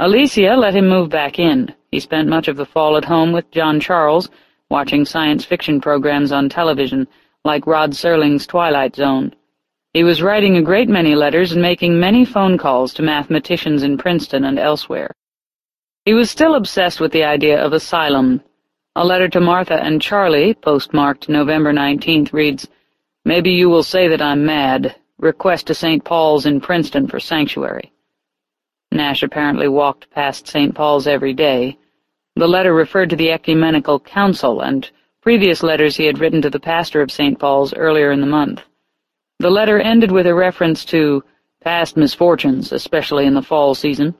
Alicia let him move back in. He spent much of the fall at home with John Charles, watching science fiction programs on television, like Rod Serling's Twilight Zone. He was writing a great many letters and making many phone calls to mathematicians in Princeton and elsewhere. He was still obsessed with the idea of asylum. A letter to Martha and Charlie, postmarked November 19th, reads, Maybe you will say that I'm mad. Request to St. Paul's in Princeton for sanctuary. Nash apparently walked past St. Paul's every day. The letter referred to the Ecumenical Council and previous letters he had written to the pastor of St. Paul's earlier in the month. The letter ended with a reference to past misfortunes, especially in the fall season.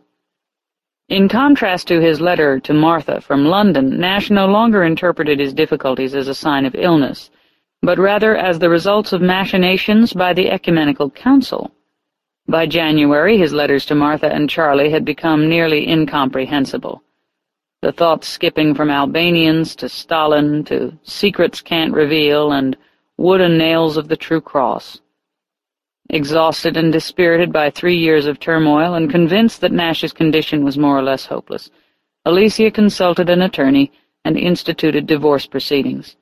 In contrast to his letter to Martha from London, Nash no longer interpreted his difficulties as a sign of illness, but rather as the results of machinations by the Ecumenical Council. By January, his letters to Martha and Charlie had become nearly incomprehensible the thoughts skipping from Albanians to Stalin to secrets can't reveal and wooden nails of the true cross. Exhausted and dispirited by three years of turmoil and convinced that Nash's condition was more or less hopeless, Alicia consulted an attorney and instituted divorce proceedings.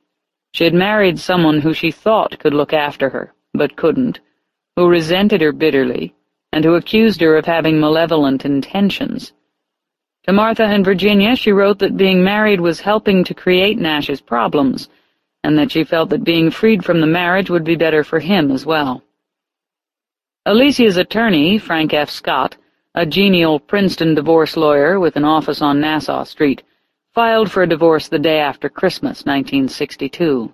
She had married someone who she thought could look after her, but couldn't, who resented her bitterly, and who accused her of having malevolent intentions. To Martha and Virginia she wrote that being married was helping to create Nash's problems, and that she felt that being freed from the marriage would be better for him as well. Alicia's attorney, Frank F. Scott, a genial Princeton divorce lawyer with an office on Nassau Street, filed for a divorce the day after Christmas, 1962.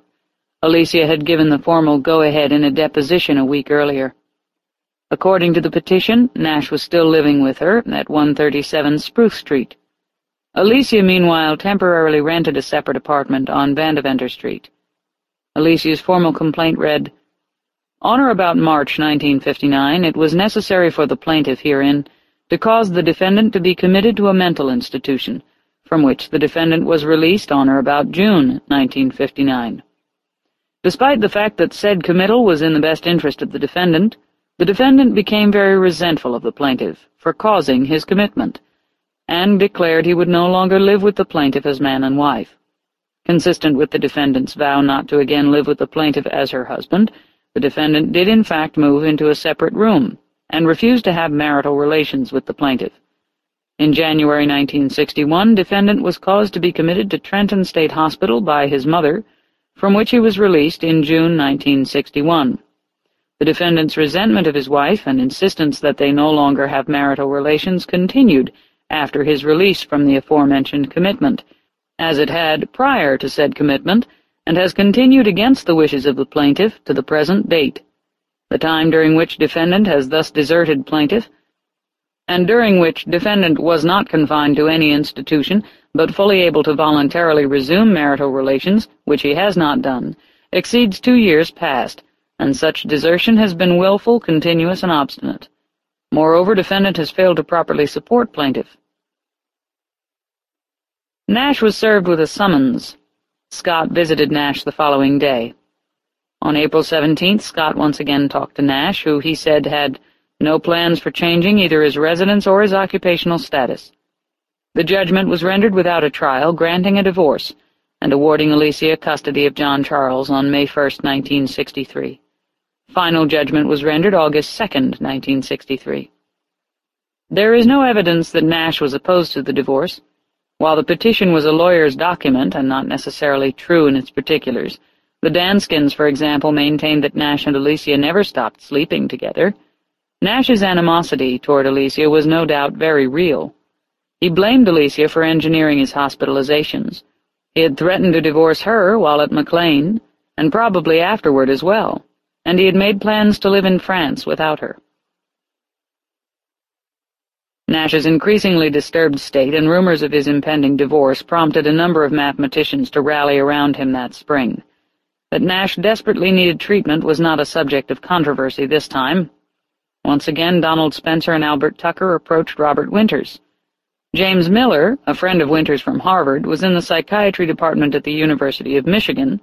Alicia had given the formal go-ahead in a deposition a week earlier. According to the petition, Nash was still living with her at 137 Spruce Street. Alicia, meanwhile, temporarily rented a separate apartment on Vandeventer Street. Alicia's formal complaint read, On or about March 1959, it was necessary for the plaintiff herein to cause the defendant to be committed to a mental institution, from which the defendant was released on or about June 1959. Despite the fact that said committal was in the best interest of the defendant, the defendant became very resentful of the plaintiff for causing his commitment, and declared he would no longer live with the plaintiff as man and wife. Consistent with the defendant's vow not to again live with the plaintiff as her husband, the defendant did in fact move into a separate room, and refused to have marital relations with the plaintiff. In January 1961, defendant was caused to be committed to Trenton State Hospital by his mother, from which he was released in June 1961. The defendant's resentment of his wife and insistence that they no longer have marital relations continued after his release from the aforementioned commitment, as it had prior to said commitment, and has continued against the wishes of the plaintiff to the present date. The time during which defendant has thus deserted plaintiff, and during which defendant was not confined to any institution, but fully able to voluntarily resume marital relations, which he has not done, exceeds two years past, and such desertion has been wilful, continuous, and obstinate. Moreover, defendant has failed to properly support plaintiff. Nash was served with a summons. Scott visited Nash the following day. On April 17th, Scott once again talked to Nash, who he said had no plans for changing either his residence or his occupational status. The judgment was rendered without a trial, granting a divorce, and awarding Alicia custody of John Charles on May 1, 1963. Final judgment was rendered August 2, 1963. There is no evidence that Nash was opposed to the divorce. While the petition was a lawyer's document and not necessarily true in its particulars, the Danskins, for example, maintained that Nash and Alicia never stopped sleeping together. Nash's animosity toward Alicia was no doubt very real. He blamed Alicia for engineering his hospitalizations. He had threatened to divorce her while at McLean, and probably afterward as well and he had made plans to live in France without her. Nash's increasingly disturbed state and rumors of his impending divorce prompted a number of mathematicians to rally around him that spring. That Nash desperately needed treatment was not a subject of controversy this time. Once again, Donald Spencer and Albert Tucker approached Robert Winters. James Miller, a friend of Winters from Harvard, was in the psychiatry department at the University of Michigan,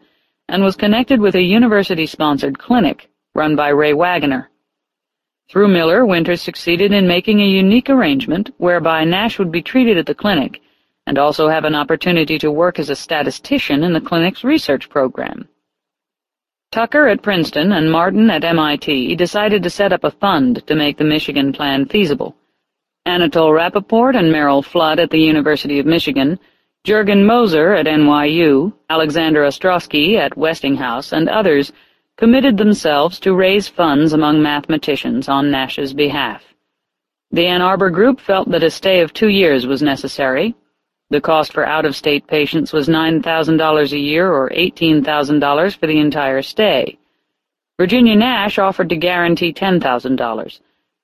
and was connected with a university-sponsored clinic run by Ray Waggoner. Through Miller, Winters succeeded in making a unique arrangement whereby Nash would be treated at the clinic and also have an opportunity to work as a statistician in the clinic's research program. Tucker at Princeton and Martin at MIT decided to set up a fund to make the Michigan plan feasible. Anatol Rapoport and Merrill Flood at the University of Michigan, Jurgen Moser at NYU, Alexander Ostrowski at Westinghouse, and others committed themselves to raise funds among mathematicians on Nash's behalf. The Ann Arbor group felt that a stay of two years was necessary. The cost for out-of-state patients was $9,000 a year or $18,000 for the entire stay. Virginia Nash offered to guarantee $10,000,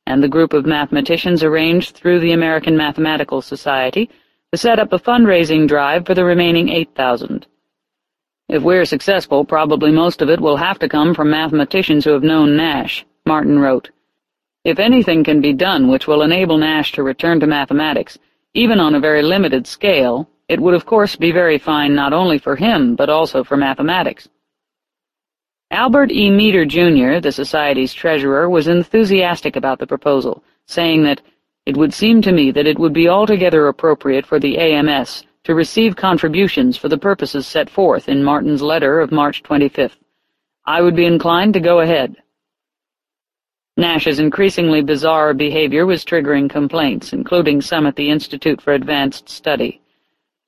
and the group of mathematicians arranged through the American Mathematical Society to set up a fundraising drive for the remaining 8,000. If we're successful, probably most of it will have to come from mathematicians who have known Nash, Martin wrote. If anything can be done which will enable Nash to return to mathematics, even on a very limited scale, it would of course be very fine not only for him, but also for mathematics. Albert E. Meder, Jr., the Society's treasurer, was enthusiastic about the proposal, saying that it would seem to me that it would be altogether appropriate for the AMS to receive contributions for the purposes set forth in Martin's letter of March 25th. I would be inclined to go ahead. Nash's increasingly bizarre behavior was triggering complaints, including some at the Institute for Advanced Study.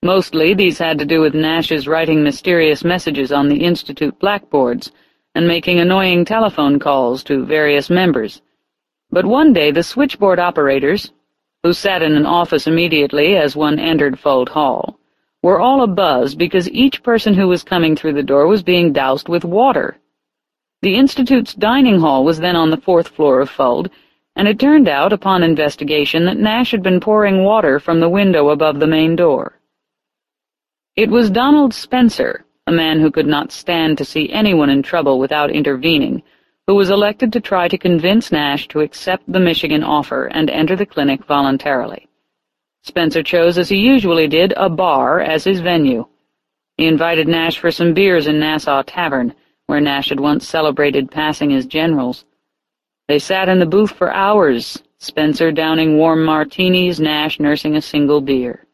Mostly these had to do with Nash's writing mysterious messages on the Institute blackboards and making annoying telephone calls to various members. But one day the switchboard operators, who sat in an office immediately as one entered Fuld Hall, were all abuzz because each person who was coming through the door was being doused with water. The Institute's dining hall was then on the fourth floor of Fuld, and it turned out, upon investigation, that Nash had been pouring water from the window above the main door. It was Donald Spencer, a man who could not stand to see anyone in trouble without intervening, who was elected to try to convince Nash to accept the Michigan offer and enter the clinic voluntarily. Spencer chose, as he usually did, a bar as his venue. He invited Nash for some beers in Nassau Tavern, where Nash had once celebrated passing his generals. They sat in the booth for hours, Spencer downing warm martinis, Nash nursing a single beer.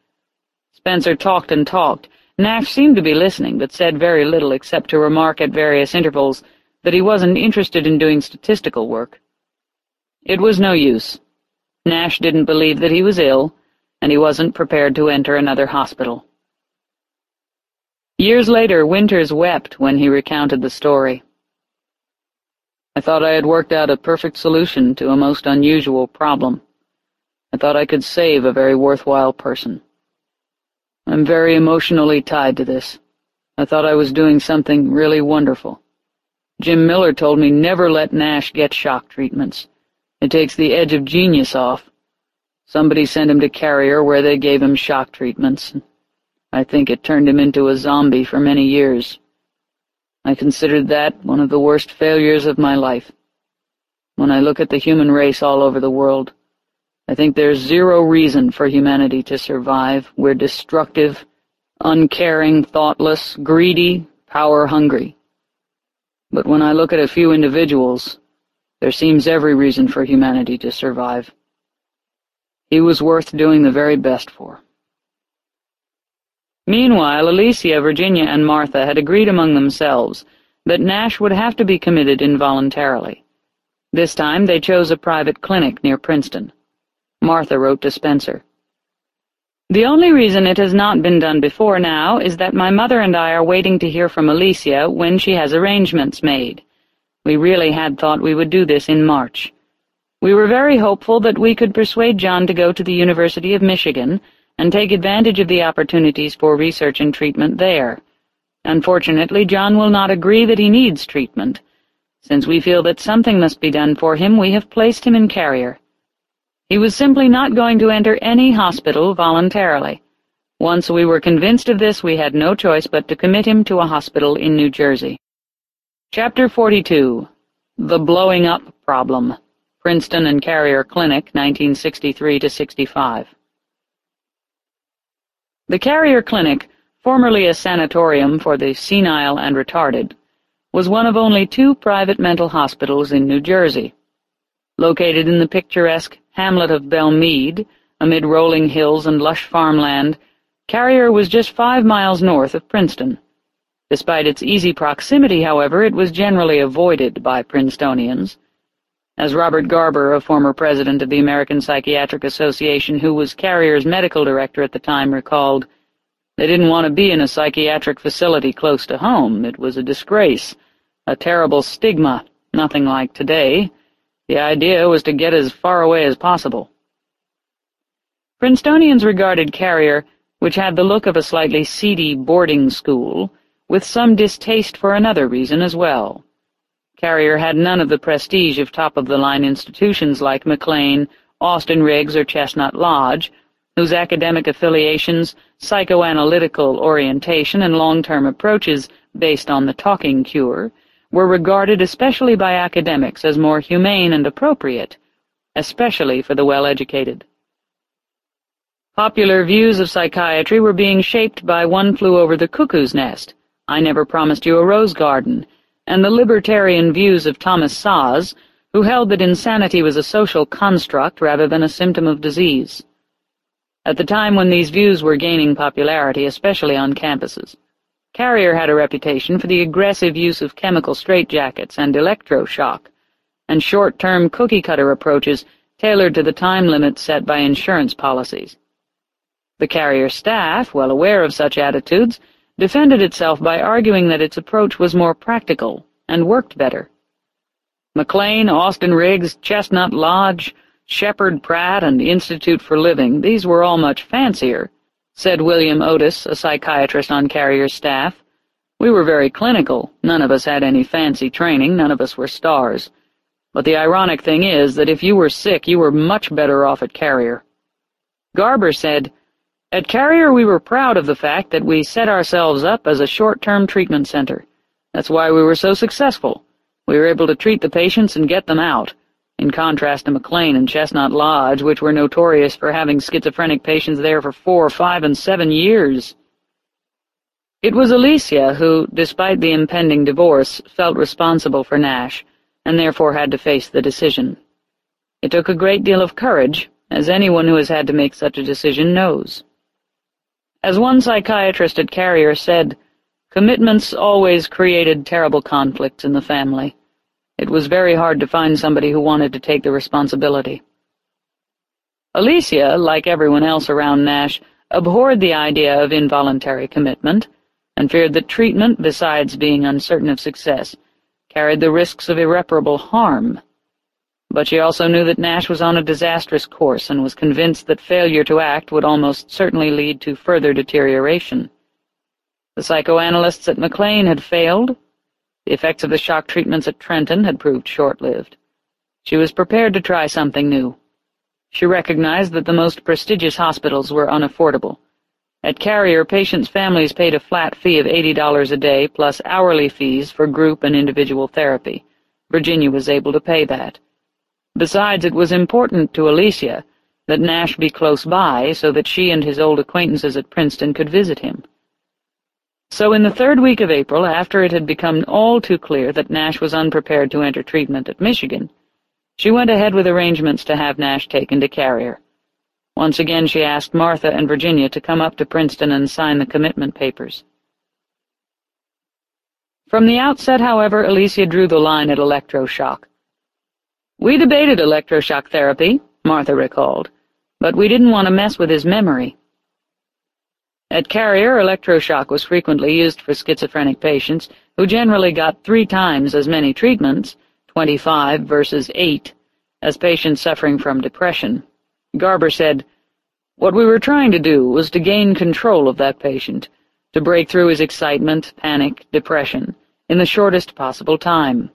Spencer talked and talked. Nash seemed to be listening, but said very little except to remark at various intervals, that he wasn't interested in doing statistical work. It was no use. Nash didn't believe that he was ill, and he wasn't prepared to enter another hospital. Years later, Winters wept when he recounted the story. I thought I had worked out a perfect solution to a most unusual problem. I thought I could save a very worthwhile person. I'm very emotionally tied to this. I thought I was doing something really wonderful. Jim Miller told me never let Nash get shock treatments. It takes the edge of genius off. Somebody sent him to Carrier where they gave him shock treatments. I think it turned him into a zombie for many years. I considered that one of the worst failures of my life. When I look at the human race all over the world, I think there's zero reason for humanity to survive. We're destructive, uncaring, thoughtless, greedy, power-hungry. But when I look at a few individuals, there seems every reason for humanity to survive. He was worth doing the very best for. Meanwhile, Alicia, Virginia, and Martha had agreed among themselves that Nash would have to be committed involuntarily. This time they chose a private clinic near Princeton. Martha wrote to Spencer. The only reason it has not been done before now is that my mother and I are waiting to hear from Alicia when she has arrangements made. We really had thought we would do this in March. We were very hopeful that we could persuade John to go to the University of Michigan and take advantage of the opportunities for research and treatment there. Unfortunately, John will not agree that he needs treatment. Since we feel that something must be done for him, we have placed him in Carrier. He was simply not going to enter any hospital voluntarily. Once we were convinced of this, we had no choice but to commit him to a hospital in New Jersey. Chapter 42 The Blowing Up Problem Princeton and Carrier Clinic, 1963-65 The Carrier Clinic, formerly a sanatorium for the senile and retarded, was one of only two private mental hospitals in New Jersey. Located in the picturesque hamlet of Belle Mead, amid rolling hills and lush farmland, Carrier was just five miles north of Princeton. Despite its easy proximity, however, it was generally avoided by Princetonians. As Robert Garber, a former president of the American Psychiatric Association who was Carrier's medical director at the time, recalled, they didn't want to be in a psychiatric facility close to home. It was a disgrace, a terrible stigma, nothing like today. The idea was to get as far away as possible. Princetonians regarded Carrier, which had the look of a slightly seedy boarding school, with some distaste for another reason as well. Carrier had none of the prestige of top-of-the-line institutions like McLean, Austin Riggs, or Chestnut Lodge, whose academic affiliations, psychoanalytical orientation, and long-term approaches based on the talking cure were regarded especially by academics as more humane and appropriate, especially for the well-educated. Popular views of psychiatry were being shaped by One Flew Over the Cuckoo's Nest, I Never Promised You a Rose Garden, and the libertarian views of Thomas Szasz, who held that insanity was a social construct rather than a symptom of disease. At the time when these views were gaining popularity, especially on campuses, Carrier had a reputation for the aggressive use of chemical straitjackets and electroshock, and short-term cookie-cutter approaches tailored to the time limits set by insurance policies. The Carrier staff, well aware of such attitudes, defended itself by arguing that its approach was more practical and worked better. McLean, Austin Riggs, Chestnut Lodge, Sheppard Pratt, and Institute for Living, these were all much fancier, said William Otis, a psychiatrist on Carrier's staff. We were very clinical, none of us had any fancy training, none of us were stars. But the ironic thing is that if you were sick, you were much better off at Carrier. Garber said, at Carrier we were proud of the fact that we set ourselves up as a short-term treatment center. That's why we were so successful. We were able to treat the patients and get them out, in contrast to McLean and Chestnut Lodge, which were notorious for having schizophrenic patients there for four, five, and seven years. It was Alicia who, despite the impending divorce, felt responsible for Nash, and therefore had to face the decision. It took a great deal of courage, as anyone who has had to make such a decision knows. As one psychiatrist at Carrier said, commitments always created terrible conflicts in the family. It was very hard to find somebody who wanted to take the responsibility. Alicia, like everyone else around Nash, abhorred the idea of involuntary commitment, and feared that treatment, besides being uncertain of success, carried the risks of irreparable harm. But she also knew that Nash was on a disastrous course and was convinced that failure to act would almost certainly lead to further deterioration. The psychoanalysts at McLean had failed. The effects of the shock treatments at Trenton had proved short-lived. She was prepared to try something new. She recognized that the most prestigious hospitals were unaffordable. At Carrier, patients' families paid a flat fee of $80 a day plus hourly fees for group and individual therapy. Virginia was able to pay that. Besides, it was important to Alicia that Nash be close by so that she and his old acquaintances at Princeton could visit him. So in the third week of April, after it had become all too clear that Nash was unprepared to enter treatment at Michigan, she went ahead with arrangements to have Nash taken to Carrier. Once again she asked Martha and Virginia to come up to Princeton and sign the commitment papers. From the outset, however, Alicia drew the line at electroshock. We debated electroshock therapy, Martha recalled, but we didn't want to mess with his memory. At Carrier, electroshock was frequently used for schizophrenic patients, who generally got three times as many treatments, 25 versus 8, as patients suffering from depression. Garber said, What we were trying to do was to gain control of that patient, to break through his excitement, panic, depression, in the shortest possible time.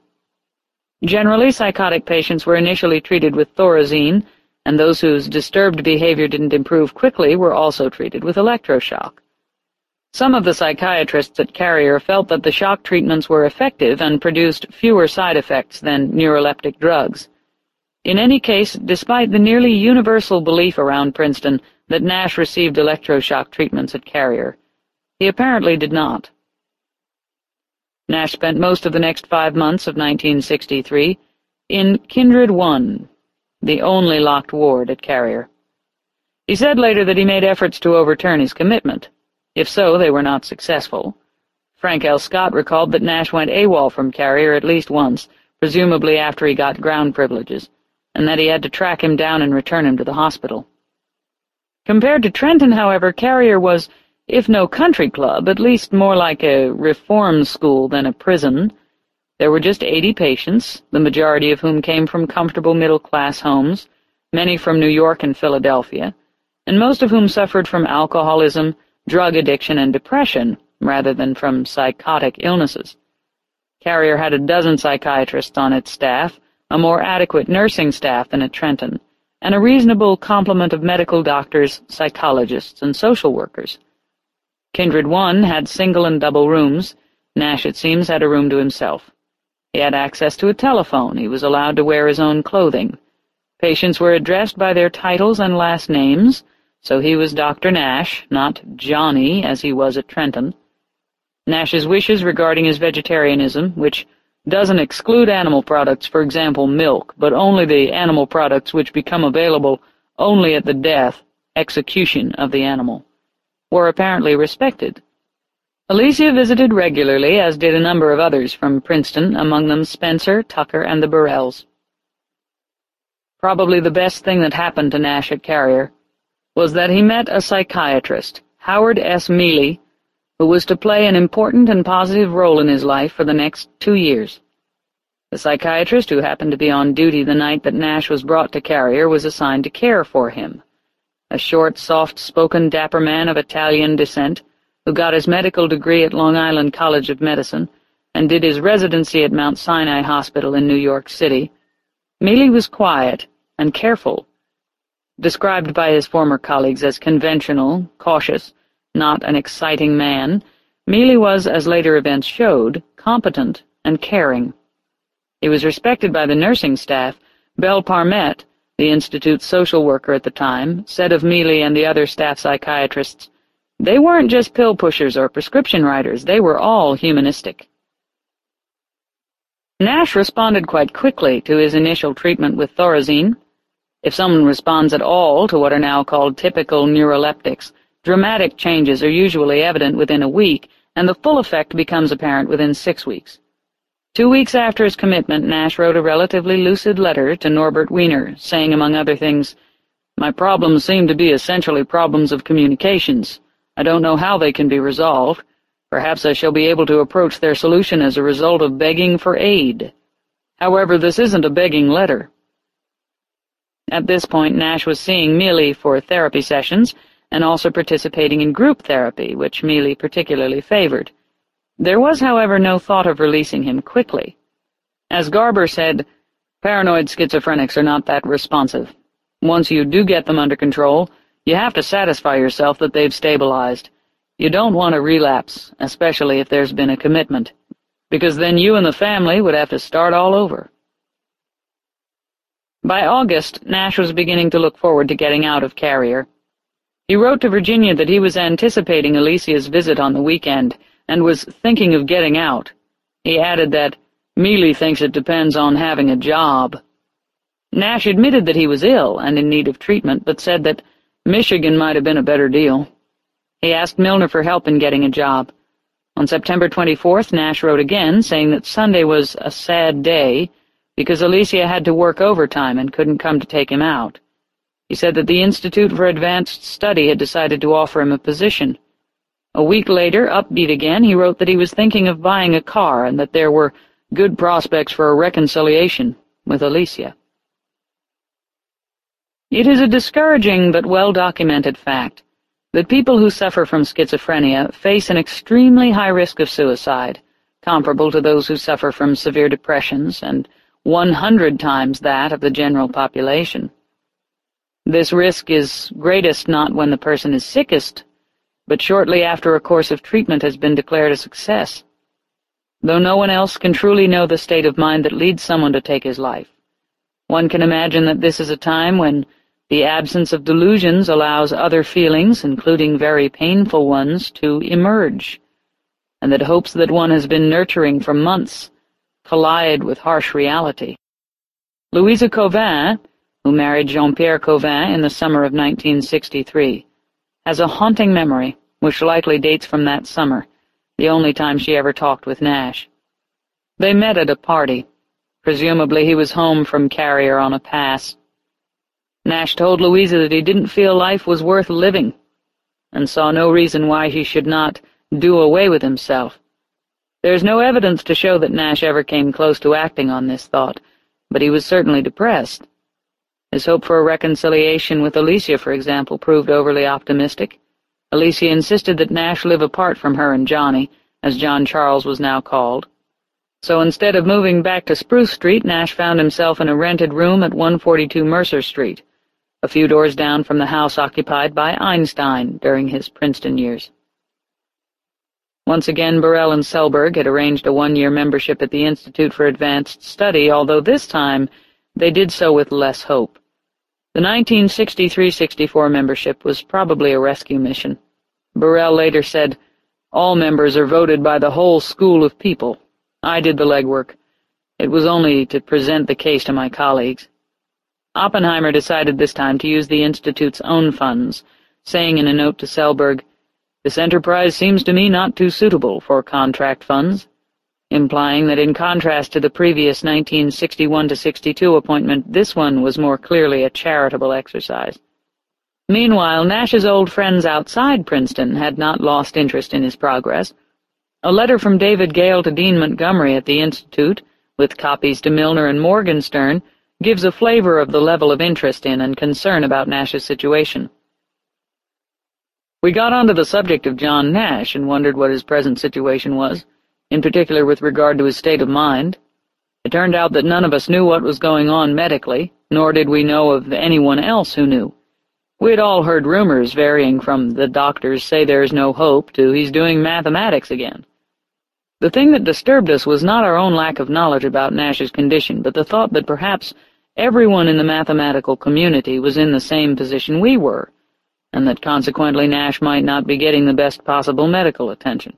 Generally, psychotic patients were initially treated with Thorazine, and those whose disturbed behavior didn't improve quickly were also treated with electroshock. Some of the psychiatrists at Carrier felt that the shock treatments were effective and produced fewer side effects than neuroleptic drugs. In any case, despite the nearly universal belief around Princeton that Nash received electroshock treatments at Carrier, he apparently did not. Nash spent most of the next five months of 1963 in Kindred One, the only locked ward at Carrier. He said later that he made efforts to overturn his commitment. If so, they were not successful. Frank L. Scott recalled that Nash went AWOL from Carrier at least once, presumably after he got ground privileges, and that he had to track him down and return him to the hospital. Compared to Trenton, however, Carrier was, if no country club, at least more like a reform school than a prison. There were just eighty patients, the majority of whom came from comfortable middle-class homes, many from New York and Philadelphia, and most of whom suffered from alcoholism, drug addiction, and depression, rather than from psychotic illnesses. Carrier had a dozen psychiatrists on its staff, a more adequate nursing staff than at Trenton, and a reasonable complement of medical doctors, psychologists, and social workers. Kindred One had single and double rooms. Nash, it seems, had a room to himself. He had access to a telephone. He was allowed to wear his own clothing. Patients were addressed by their titles and last names, so he was Dr. Nash, not Johnny, as he was at Trenton. Nash's wishes regarding his vegetarianism, which doesn't exclude animal products, for example milk, but only the animal products which become available only at the death, execution of the animal, were apparently respected. Alicia visited regularly, as did a number of others from Princeton, among them Spencer, Tucker, and the Borels. Probably the best thing that happened to Nash at Carrier was that he met a psychiatrist, Howard S. Mealy, who was to play an important and positive role in his life for the next two years. The psychiatrist, who happened to be on duty the night that Nash was brought to Carrier, was assigned to care for him. A short, soft-spoken, dapper man of Italian descent, who got his medical degree at Long Island College of Medicine and did his residency at Mount Sinai Hospital in New York City. Mealy was quiet and careful, described by his former colleagues as conventional, cautious, not an exciting man, Mealy was, as later events showed, competent and caring. He was respected by the nursing staff. Belle Parmet, the Institute's social worker at the time, said of Mealy and the other staff psychiatrists, they weren't just pill pushers or prescription writers, they were all humanistic. Nash responded quite quickly to his initial treatment with Thorazine. If someone responds at all to what are now called typical neuroleptics, Dramatic changes are usually evident within a week, and the full effect becomes apparent within six weeks. Two weeks after his commitment, Nash wrote a relatively lucid letter to Norbert Wiener, saying, among other things, My problems seem to be essentially problems of communications. I don't know how they can be resolved. Perhaps I shall be able to approach their solution as a result of begging for aid. However, this isn't a begging letter. At this point, Nash was seeing Mealy for therapy sessions, and also participating in group therapy, which Mealy particularly favored. There was, however, no thought of releasing him quickly. As Garber said, paranoid schizophrenics are not that responsive. Once you do get them under control, you have to satisfy yourself that they've stabilized. You don't want a relapse, especially if there's been a commitment, because then you and the family would have to start all over. By August, Nash was beginning to look forward to getting out of Carrier. He wrote to Virginia that he was anticipating Alicia's visit on the weekend and was thinking of getting out. He added that Mealy thinks it depends on having a job. Nash admitted that he was ill and in need of treatment, but said that Michigan might have been a better deal. He asked Milnor for help in getting a job. On September 24th, Nash wrote again, saying that Sunday was a sad day because Alicia had to work overtime and couldn't come to take him out. He said that the Institute for Advanced Study had decided to offer him a position. A week later, upbeat again, he wrote that he was thinking of buying a car and that there were good prospects for a reconciliation with Alicia. It is a discouraging but well-documented fact that people who suffer from schizophrenia face an extremely high risk of suicide, comparable to those who suffer from severe depressions and 100 times that of the general population. This risk is greatest not when the person is sickest, but shortly after a course of treatment has been declared a success. Though no one else can truly know the state of mind that leads someone to take his life, one can imagine that this is a time when the absence of delusions allows other feelings, including very painful ones, to emerge, and that hopes that one has been nurturing for months collide with harsh reality. Louisa Covin who married Jean-Pierre Cauvin in the summer of 1963, has a haunting memory, which likely dates from that summer, the only time she ever talked with Nash. They met at a party. Presumably he was home from Carrier on a pass. Nash told Louisa that he didn't feel life was worth living, and saw no reason why he should not do away with himself. There's no evidence to show that Nash ever came close to acting on this thought, but he was certainly depressed. His hope for a reconciliation with Alicia, for example, proved overly optimistic. Alicia insisted that Nash live apart from her and Johnny, as John Charles was now called. So instead of moving back to Spruce Street, Nash found himself in a rented room at 142 Mercer Street, a few doors down from the house occupied by Einstein during his Princeton years. Once again, Borel and Selberg had arranged a one-year membership at the Institute for Advanced Study, although this time they did so with less hope. The 1963-64 membership was probably a rescue mission. Borel later said, All members are voted by the whole school of people. I did the legwork. It was only to present the case to my colleagues. Oppenheimer decided this time to use the Institute's own funds, saying in a note to Selberg, This enterprise seems to me not too suitable for contract funds, implying that in contrast to the previous 1961-62 appointment, this one was more clearly a charitable exercise. Meanwhile, Nash's old friends outside Princeton had not lost interest in his progress. A letter from David Gale to Deane Montgomery at the Institute, with copies to Milnor and Morgenstern, gives a flavor of the level of interest in and concern about Nash's situation. We got onto the subject of John Nash and wondered what his present situation was, in particular with regard to his state of mind. It turned out that none of us knew what was going on medically, nor did we know of anyone else who knew. We had all heard rumors varying from the doctors say there's no hope to he's doing mathematics again. The thing that disturbed us was not our own lack of knowledge about Nash's condition, but the thought that perhaps everyone in the mathematical community was in the same position we were, and that consequently Nash might not be getting the best possible medical attention.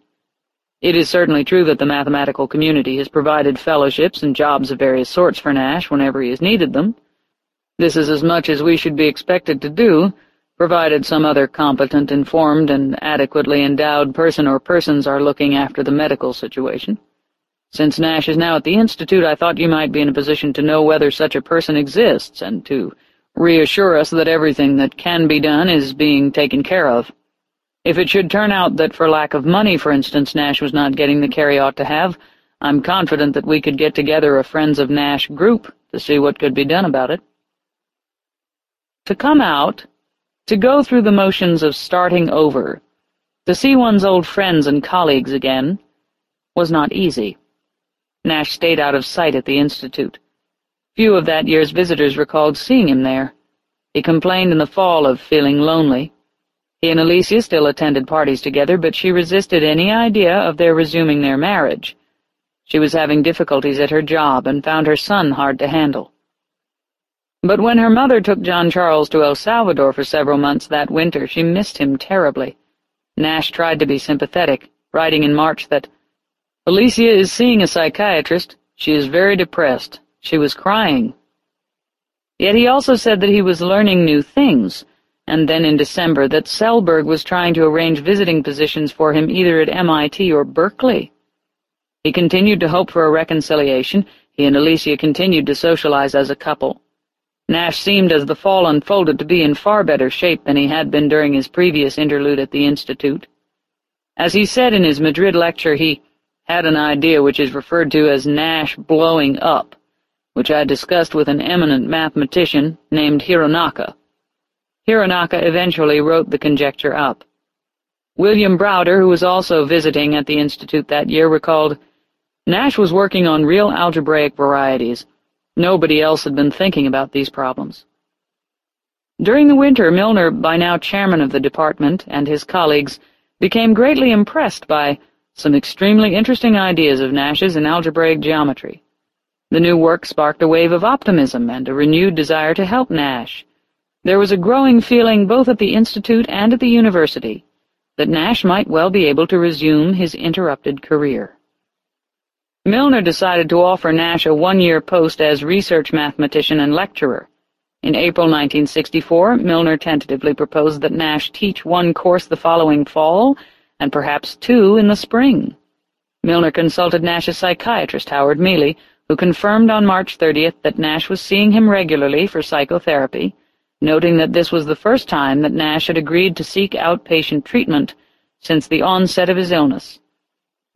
It is certainly true that the mathematical community has provided fellowships and jobs of various sorts for Nash whenever he has needed them. This is as much as we should be expected to do, provided some other competent, informed, and adequately endowed person or persons are looking after the medical situation. Since Nash is now at the Institute, I thought you might be in a position to know whether such a person exists, and to reassure us that everything that can be done is being taken care of. If it should turn out that for lack of money, for instance, Nash was not getting the care he ought to have, I'm confident that we could get together a Friends of Nash group to see what could be done about it. To come out to go through the motions of starting over, to see one's old friends and colleagues again, was not easy. Nash stayed out of sight at the Institute. Few of that year's visitors recalled seeing him there. He complained in the fall of feeling lonely. He and Alicia still attended parties together, but she resisted any idea of their resuming their marriage. She was having difficulties at her job and found her son hard to handle. But when her mother took John Charles to El Salvador for several months that winter, she missed him terribly. Nash tried to be sympathetic, writing in March that, Alicia is seeing a psychiatrist. She is very depressed. She was crying. Yet he also said that he was learning new things, and then in December that Selberg was trying to arrange visiting positions for him either at MIT or Berkeley. He continued to hope for a reconciliation. He and Alicia continued to socialize as a couple. Nash seemed as the fall unfolded to be in far better shape than he had been during his previous interlude at the Institute. As he said in his Madrid lecture, he had an idea which is referred to as Nash blowing up, which I discussed with an eminent mathematician named Hironaka. Hironaka eventually wrote the conjecture up. William Browder, who was also visiting at the Institute that year, recalled, Nash was working on real algebraic varieties, Nobody else had been thinking about these problems. During the winter, Milnor, by now chairman of the department, and his colleagues became greatly impressed by some extremely interesting ideas of Nash's in algebraic geometry. The new work sparked a wave of optimism and a renewed desire to help Nash. There was a growing feeling both at the Institute and at the University that Nash might well be able to resume his interrupted career. Milnor decided to offer Nash a one-year post as research mathematician and lecturer. In April 1964, Milnor tentatively proposed that Nash teach one course the following fall, and perhaps two in the spring. Milnor consulted Nash's psychiatrist, Howard Mealy, who confirmed on March 30th that Nash was seeing him regularly for psychotherapy, noting that this was the first time that Nash had agreed to seek outpatient treatment since the onset of his illness.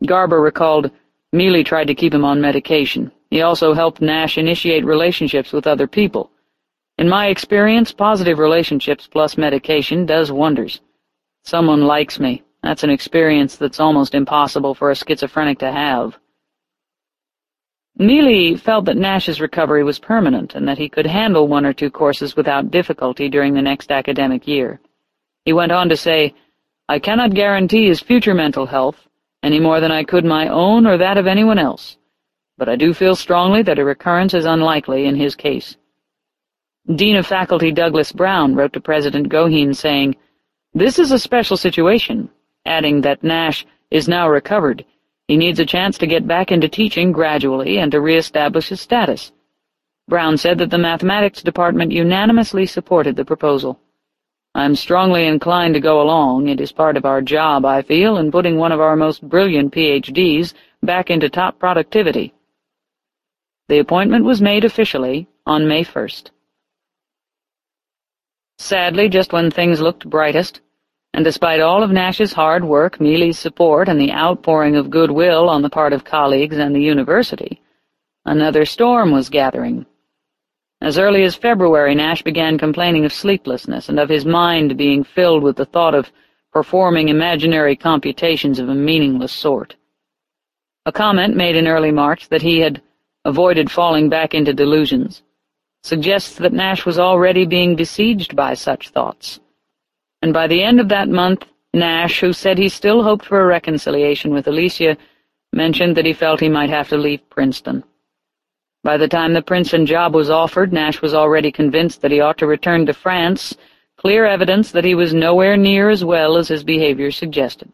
Garber recalled, Mealy tried to keep him on medication. He also helped Nash initiate relationships with other people. In my experience, positive relationships plus medication does wonders. Someone likes me. That's an experience that's almost impossible for a schizophrenic to have. Mealy felt that Nash's recovery was permanent and that he could handle one or two courses without difficulty during the next academic year. He went on to say, I cannot guarantee his future mental health, any more than I could my own or that of anyone else, but I do feel strongly that a recurrence is unlikely in his case. Dean of Faculty Douglas Brown wrote to President Goheen saying, This is a special situation, adding that Nash is now recovered. He needs a chance to get back into teaching gradually and to re-establish his status. Brown said that the mathematics department unanimously supported the proposal. I'm strongly inclined to go along. It is part of our job, I feel, in putting one of our most brilliant PhDs back into top productivity. The appointment was made officially on May 1st. Sadly, just when things looked brightest, and despite all of Nash's hard work, Mealy's support, and the outpouring of goodwill on the part of colleagues and the university, another storm was gathering. As early as February, Nash began complaining of sleeplessness and of his mind being filled with the thought of performing imaginary computations of a meaningless sort. A comment made in early March that he had avoided falling back into delusions suggests that Nash was already being besieged by such thoughts. And by the end of that month, Nash, who said he still hoped for a reconciliation with Alicia, mentioned that he felt he might have to leave Princeton. By the time the Princeton job was offered, Nash was already convinced that he ought to return to France, clear evidence that he was nowhere near as well as his behavior suggested.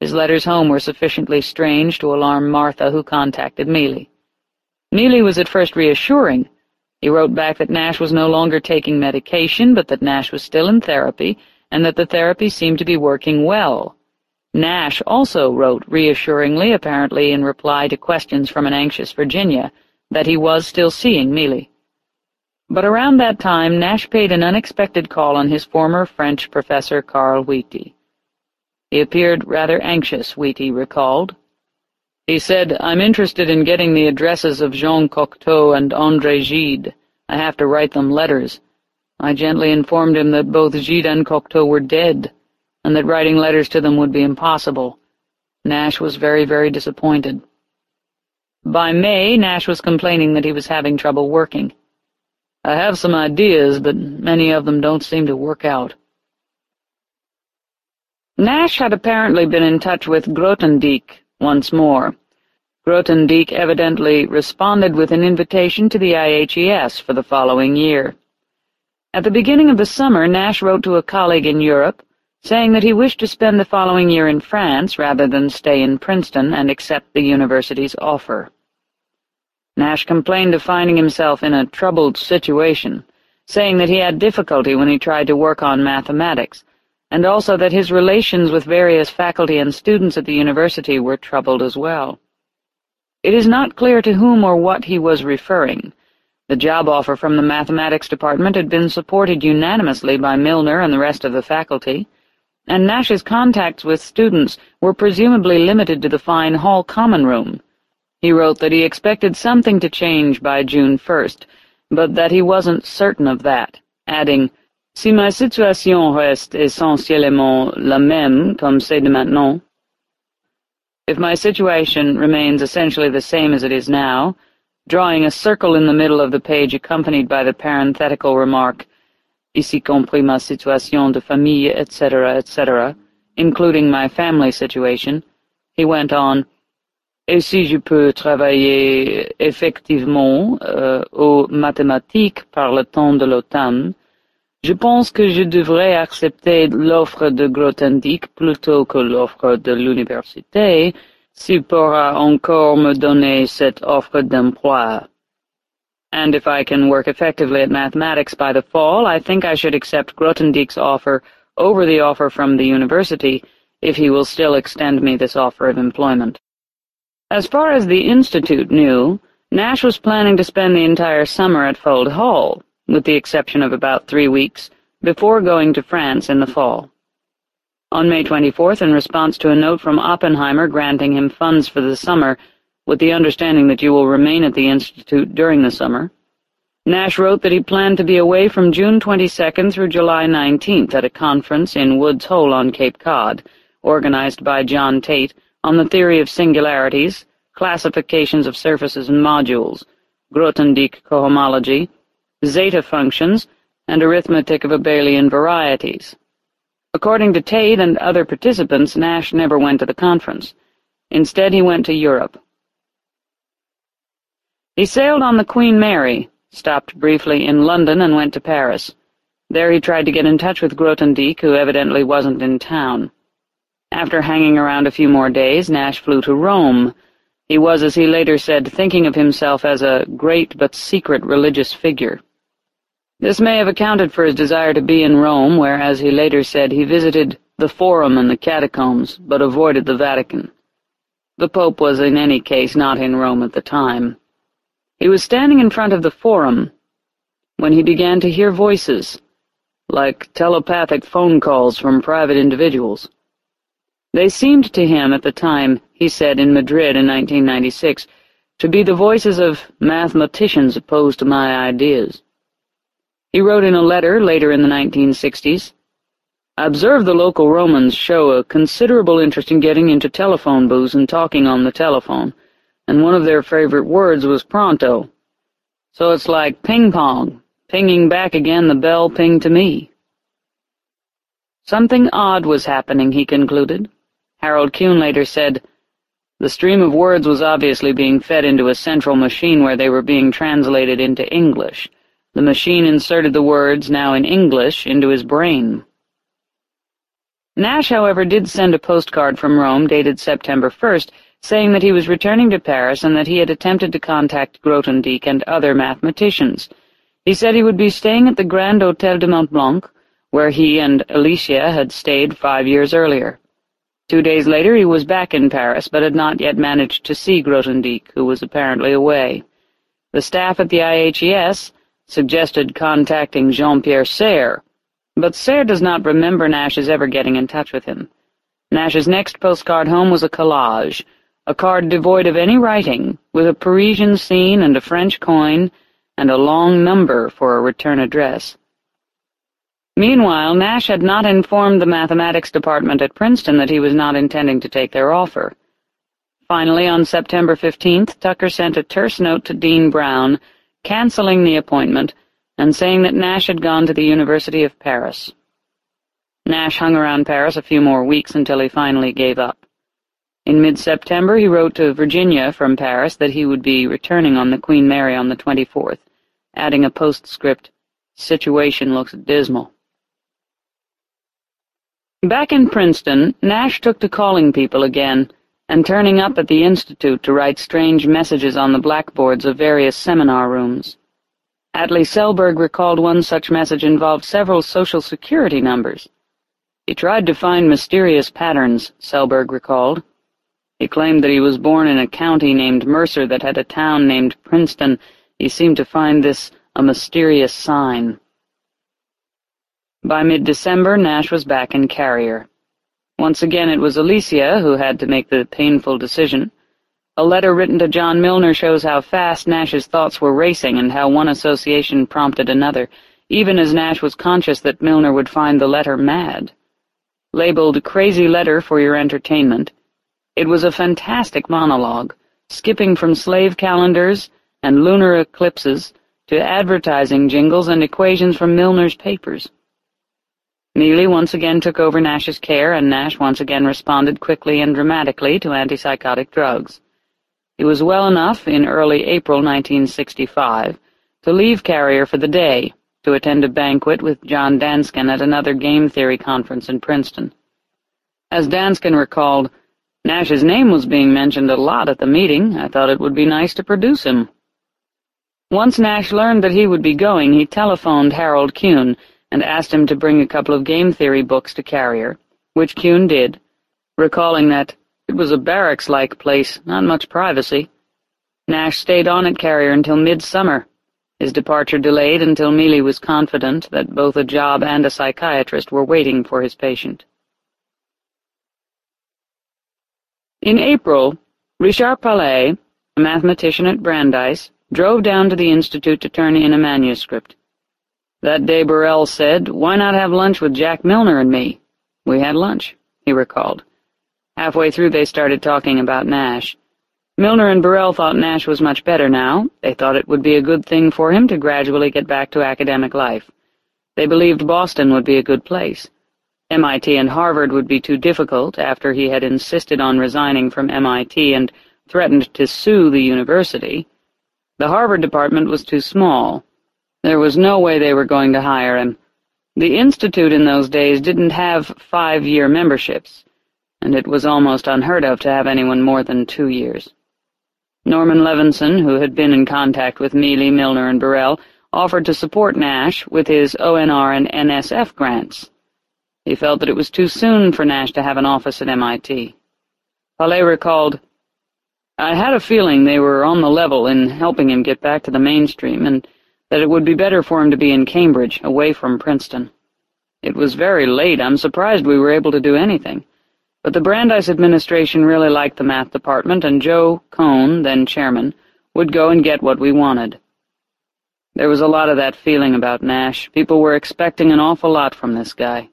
His letters home were sufficiently strange to alarm Martha, who contacted Mealy. Mealy was at first reassuring, he wrote back that Nash was no longer taking medication, but that Nash was still in therapy, and that the therapy seemed to be working well. Nash also wrote reassuringly, apparently in reply to questions from an anxious Virginia, that he was still seeing Mealy. But around that time, Nash paid an unexpected call on his former French professor Carl Wheaty. He appeared rather anxious, Wheaty recalled. He said, I'm interested in getting the addresses of Jean Cocteau and André Gide. I have to write them letters. I gently informed him that both Gide and Cocteau were dead, and that writing letters to them would be impossible. Nash was very, very disappointed. By May, Nash was complaining that he was having trouble working. I have some ideas, but many of them don't seem to work out. Nash had apparently been in touch with Grothendieck, once more. Grothendieck evidently responded with an invitation to the IHES for the following year. At the beginning of the summer, Nash wrote to a colleague in Europe, saying that he wished to spend the following year in France rather than stay in Princeton and accept the university's offer. Nash complained of finding himself in a troubled situation, saying that he had difficulty when he tried to work on mathematics, and also that his relations with various faculty and students at the university were troubled as well. It is not clear to whom or what he was referring. The job offer from the mathematics department had been supported unanimously by Milnor and the rest of the faculty, and Nash's contacts with students were presumably limited to the fine hall common room. He wrote that he expected something to change by June 1st, but that he wasn't certain of that, adding, Si ma situation reste essentiellement la même comme c'est de maintenant, if my situation remains essentially the same as it is now, drawing a circle in the middle of the page accompanied by the parenthetical remark, ici compris ma situation de famille, etc., etc., including my family situation, he went on, Et si je peux travailler effectivement euh, aux mathématiques par le temps de l'automne, je pense que je devrais accepter l'offre de Grothendieck plutôt que l'offre de l'université, encore me donner cette offre d'emploi. And if I can work effectively at mathematics by the fall, I think I should accept Grothendieck's offer over the offer from the university if he will still extend me this offer of employment. As far as the Institute knew, Nash was planning to spend the entire summer at Fuld Hall, with the exception of about three weeks, before going to France in the fall. On May 24th, in response to a note from Oppenheimer granting him funds for the summer, with the understanding that you will remain at the Institute during the summer, Nash wrote that he planned to be away from June 22nd through July 19th at a conference in Woods Hole on Cape Cod, organized by John Tate, on the theory of singularities, classifications of surfaces and modules, Grothendieck cohomology, zeta functions, and arithmetic of abelian varieties. According to Tate and other participants, Nash never went to the conference. Instead, he went to Europe. He sailed on the Queen Mary, stopped briefly in London, and went to Paris. There he tried to get in touch with Grothendieck, who evidently wasn't in town. After hanging around a few more days, Nash flew to Rome. He was, as he later said, thinking of himself as a great but secret religious figure. This may have accounted for his desire to be in Rome, where, as he later said, he visited the Forum and the Catacombs, but avoided the Vatican. The Pope was in any case not in Rome at the time. He was standing in front of the Forum when he began to hear voices, like telepathic phone calls from private individuals. They seemed to him at the time, he said in Madrid in 1996, to be the voices of mathematicians opposed to my ideas. He wrote in a letter later in the 1960s, I observed the local Romans show a considerable interest in getting into telephone booths and talking on the telephone, and one of their favorite words was pronto. So it's like ping-pong, pinging back again the bell pinged to me. Something odd was happening, he concluded. Harold Kuhn later said, The stream of words was obviously being fed into a central machine where they were being translated into English, the machine inserted the words, now in English, into his brain. Nash, however, did send a postcard from Rome dated September 1st, saying that he was returning to Paris and that he had attempted to contact Grothendieck and other mathematicians. He said he would be staying at the Grand Hotel de Montblanc, where he and Alicia had stayed five years earlier. Two days later he was back in Paris, but had not yet managed to see Grothendieck, who was apparently away. The staff at the IHES suggested contacting Jean-Pierre Serre, but Serre does not remember Nash's ever getting in touch with him. Nash's next postcard home was a collage, a card devoid of any writing, with a Parisian scene and a French coin, and a long number for a return address. Meanwhile, Nash had not informed the mathematics department at Princeton that he was not intending to take their offer. Finally, on September 15th, Tucker sent a terse note to Dean Brown canceling the appointment and saying that Nash had gone to the University of Paris. Nash hung around Paris a few more weeks until he finally gave up. In mid-September he wrote to Virginia from Paris that he would be returning on the Queen Mary on the 24th, adding a postscript, Situation looks dismal. Back in Princeton, Nash took to calling people again, and turning up at the Institute to write strange messages on the blackboards of various seminar rooms. Atle Selberg recalled one such message involved several Social Security numbers. He tried to find mysterious patterns, Selberg recalled. He claimed that he was born in a county named Mercer that had a town named Princeton. He seemed to find this a mysterious sign. By mid-December, Nash was back in Carrier. Once again it was Alicia who had to make the painful decision. A letter written to John Milnor shows how fast Nash's thoughts were racing and how one association prompted another, even as Nash was conscious that Milnor would find the letter mad. Labeled Crazy Letter for Your Entertainment, it was a fantastic monologue, skipping from slave calendars and lunar eclipses to advertising jingles and equations from Milnor's papers. Neely once again took over Nash's care, and Nash once again responded quickly and dramatically to antipsychotic drugs. He was well enough, in early April 1965, to leave Carrier for the day, to attend a banquet with John Danskin at another game theory conference in Princeton. As Danskin recalled, Nash's name was being mentioned a lot at the meeting. I thought it would be nice to produce him. Once Nash learned that he would be going, he telephoned Harold Kuhn and asked him to bring a couple of game theory books to Carrier, which Kuhn did, recalling that it was a barracks-like place, not much privacy. Nash stayed on at Carrier until midsummer, his departure delayed until Mealy was confident that both a job and a psychiatrist were waiting for his patient. In April, Richard Palais, a mathematician at Brandeis, drove down to the Institute to turn in a manuscript. That day Borel said, Why not have lunch with Jack Milnor and me? We had lunch, he recalled. Halfway through they started talking about Nash. Milnor and Borel thought Nash was much better now. They thought it would be a good thing for him to gradually get back to academic life. They believed Boston would be a good place. MIT and Harvard would be too difficult after he had insisted on resigning from MIT and threatened to sue the university. The Harvard department was too small. There was no way they were going to hire him. The Institute in those days didn't have five-year memberships, and it was almost unheard of to have anyone more than two years. Norman Levinson, who had been in contact with Mealy, Milnor, and Borel, offered to support Nash with his ONR and NSF grants. He felt that it was too soon for Nash to have an office at MIT. Palais recalled, I had a feeling they were on the level in helping him get back to the mainstream, and that it would be better for him to be in Cambridge, away from Princeton. It was very late. I'm surprised we were able to do anything. But the Brandeis administration really liked the math department, and Joe Kohn, then chairman, would go and get what we wanted. There was a lot of that feeling about Nash. People were expecting an awful lot from this guy.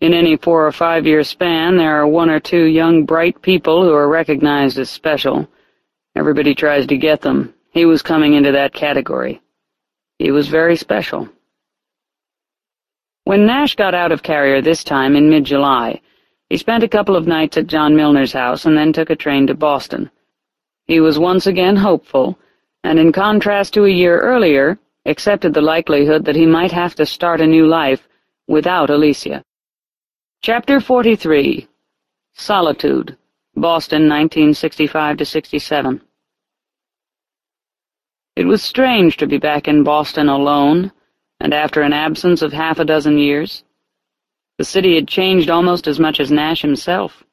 In any four or five-year span, there are one or two young, bright people who are recognized as special, Everybody tries to get them. He was coming into that category. He was very special. When Nash got out of Carrier this time in mid-July, he spent a couple of nights at John Milnor's house and then took a train to Boston. He was once again hopeful, and in contrast to a year earlier, accepted the likelihood that he might have to start a new life without Alicia. Chapter 43 Solitude Boston, 1965-67 It was strange to be back in Boston alone, and after an absence of half a dozen years. The city had changed almost as much as Nash himself.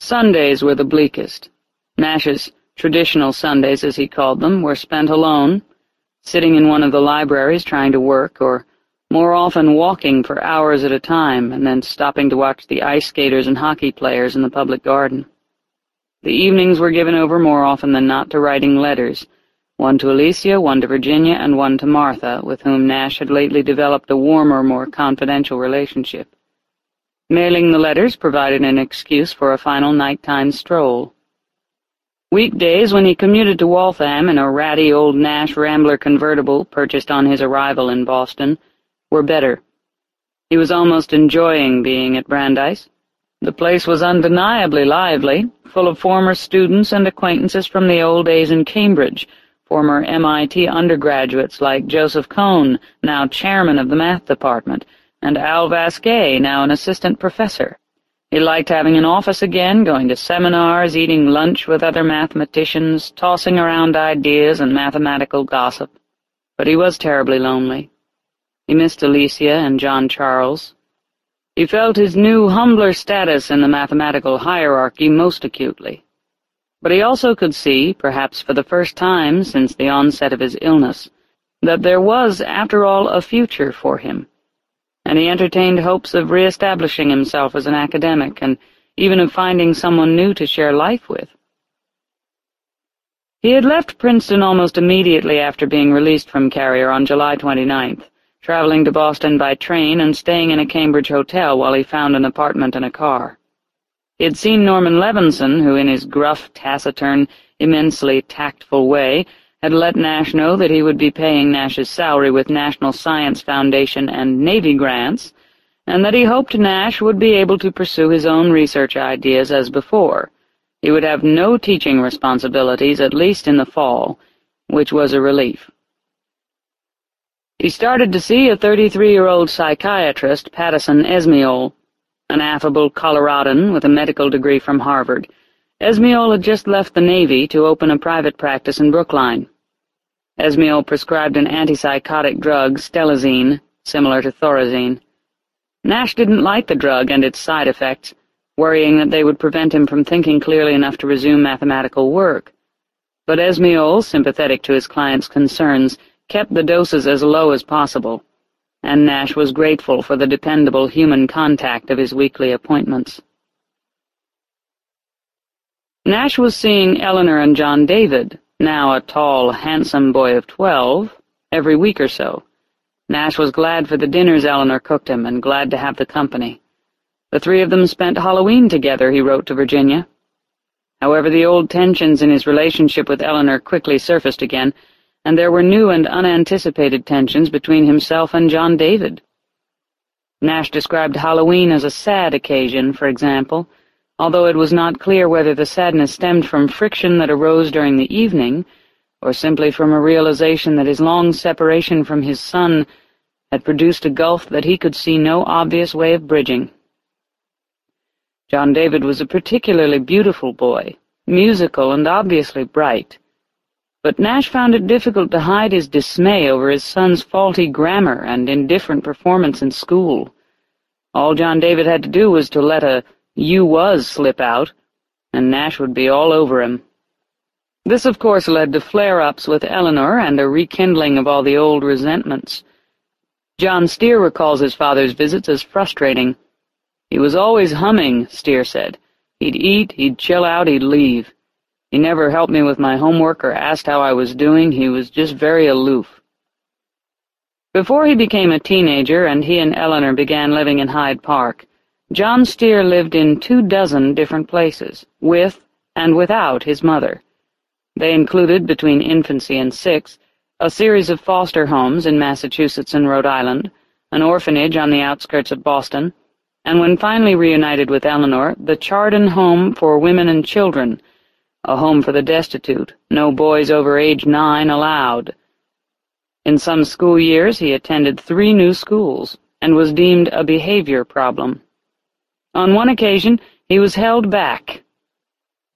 Sundays were the bleakest. Nash's traditional Sundays, as he called them, were spent alone, sitting in one of the libraries trying to work, or more often walking for hours at a time and then stopping to watch the ice skaters and hockey players in the public garden. The evenings were given over more often than not to writing letters, one to Alicia, one to Virginia, and one to Martha, with whom Nash had lately developed a warmer, more confidential relationship. Mailing the letters provided an excuse for a final nighttime stroll. Weekdays, when he commuted to Waltham in a ratty old Nash Rambler convertible purchased on his arrival in Boston, were better. He was almost enjoying being at Brandeis. The place was undeniably lively, full of former students and acquaintances from the old days in Cambridge, former MIT undergraduates like Joseph Kohn, now chairman of the math department, and Al Vasquez, now an assistant professor. He liked having an office again, going to seminars, eating lunch with other mathematicians, tossing around ideas and mathematical gossip. But he was terribly lonely. He missed Alicia and John Charles. He felt his new, humbler status in the mathematical hierarchy most acutely. But he also could see, perhaps for the first time since the onset of his illness, that there was, after all, a future for him, and he entertained hopes of re-establishing himself as an academic and even of finding someone new to share life with. He had left Princeton almost immediately after being released from Carrier on July 29th traveling to Boston by train and staying in a Cambridge hotel while he found an apartment and a car. He had seen Norman Levinson, who in his gruff, taciturn, immensely tactful way had let Nash know that he would be paying Nash's salary with National Science Foundation and Navy grants, and that he hoped Nash would be able to pursue his own research ideas as before. He would have no teaching responsibilities, at least in the fall, which was a relief. He started to see a 33-year-old psychiatrist, Pattison Esmiol, an affable Coloradan with a medical degree from Harvard. Esmiol had just left the Navy to open a private practice in Brookline. Esmiol prescribed an antipsychotic drug, stelazine, similar to thorazine. Nash didn't like the drug and its side effects, worrying that they would prevent him from thinking clearly enough to resume mathematical work. But Esmiol, sympathetic to his client's concerns, kept the doses as low as possible, and Nash was grateful for the dependable human contact of his weekly appointments. Nash was seeing Eleanor and John David, now a tall, handsome boy of twelve, every week or so. Nash was glad for the dinners Eleanor cooked him, and glad to have the company. The three of them spent Halloween together, he wrote to Virginia. However, the old tensions in his relationship with Eleanor quickly surfaced again, and there were new and unanticipated tensions between himself and John David. Nash described Halloween as a sad occasion, for example, although it was not clear whether the sadness stemmed from friction that arose during the evening, or simply from a realization that his long separation from his son had produced a gulf that he could see no obvious way of bridging. John David was a particularly beautiful boy, musical and obviously bright, but Nash found it difficult to hide his dismay over his son's faulty grammar and indifferent performance in school. All John David had to do was to let a you was slip out, and Nash would be all over him. This, of course, led to flare-ups with Eleanor and a rekindling of all the old resentments. John Stier recalls his father's visits as frustrating. He was always humming, Stier said. He'd eat, he'd chill out, he'd leave. He never helped me with my homework or asked how I was doing, he was just very aloof. Before he became a teenager and he and Eleanor began living in Hyde Park, John Stier lived in two dozen different places, with and without his mother. They included, between infancy and six, a series of foster homes in Massachusetts and Rhode Island, an orphanage on the outskirts of Boston, and when finally reunited with Eleanor, the Chardon Home for Women and Children, a home for the destitute, no boys over age nine allowed. In some school years he attended three new schools, and was deemed a behavior problem. On one occasion, he was held back.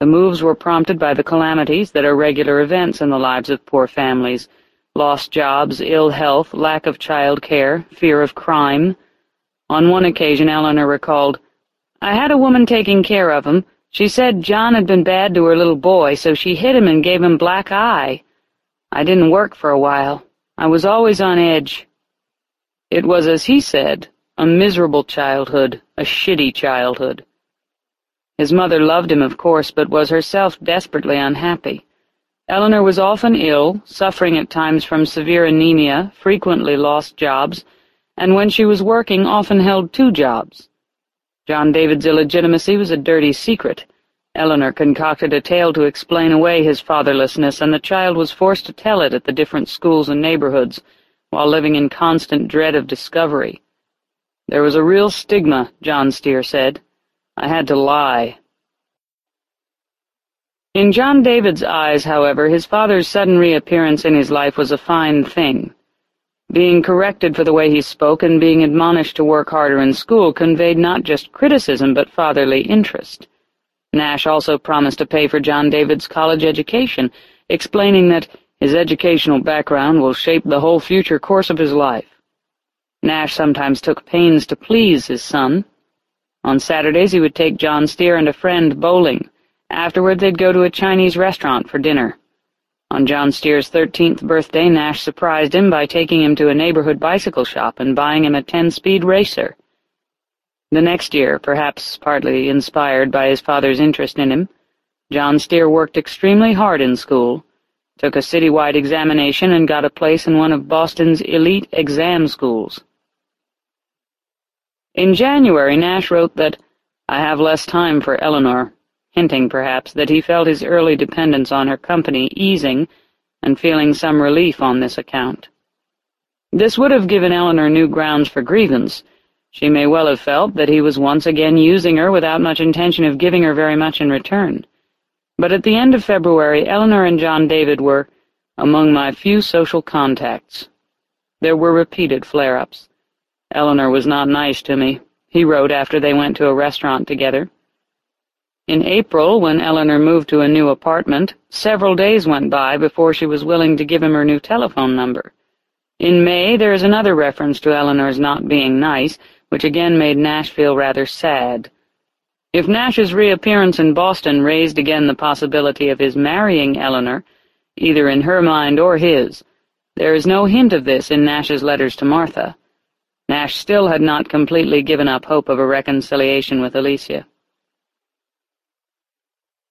The moves were prompted by the calamities that are regular events in the lives of poor families, lost jobs, ill health, lack of child care, fear of crime. On one occasion, Eleanor recalled, I had a woman taking care of him. She said John had been bad to her little boy, so she hit him and gave him black eye. I didn't work for a while. I was always on edge. It was, as he said, a miserable childhood, a shitty childhood. His mother loved him, of course, but was herself desperately unhappy. Eleanor was often ill, suffering at times from severe anemia, frequently lost jobs, and when she was working often held two jobs. John David's illegitimacy was a dirty secret. Eleanor concocted a tale to explain away his fatherlessness, and the child was forced to tell it at the different schools and neighborhoods, while living in constant dread of discovery. There was a real stigma, John Stier said. I had to lie. In John David's eyes, however, his father's sudden reappearance in his life was a fine thing. Being corrected for the way he spoke and being admonished to work harder in school conveyed not just criticism but fatherly interest. Nash also promised to pay for John David's college education, explaining that his educational background will shape the whole future course of his life. Nash sometimes took pains to please his son. On Saturdays he would take John Stier and a friend bowling. Afterward they'd go to a Chinese restaurant for dinner. On John Stier's thirteenth birthday, Nash surprised him by taking him to a neighborhood bicycle shop and buying him a ten-speed racer. The next year, perhaps partly inspired by his father's interest in him, John Stier worked extremely hard in school, took a citywide examination and got a place in one of Boston's elite exam schools. In January, Nash wrote that, I have less time for Eleanor, hinting, perhaps, that he felt his early dependence on her company easing and feeling some relief on this account. This would have given Eleanor new grounds for grievance. She may well have felt that he was once again using her without much intention of giving her very much in return. But at the end of February, Eleanor and John David were among my few social contacts. There were repeated flare-ups. Eleanor was not nice to me, he wrote after they went to a restaurant together. In April, when Eleanor moved to a new apartment, several days went by before she was willing to give him her new telephone number. In May, there is another reference to Eleanor's not being nice, which again made Nash feel rather sad. If Nash's reappearance in Boston raised again the possibility of his marrying Eleanor, either in her mind or his, there is no hint of this in Nash's letters to Martha. Nash still had not completely given up hope of a reconciliation with Alicia.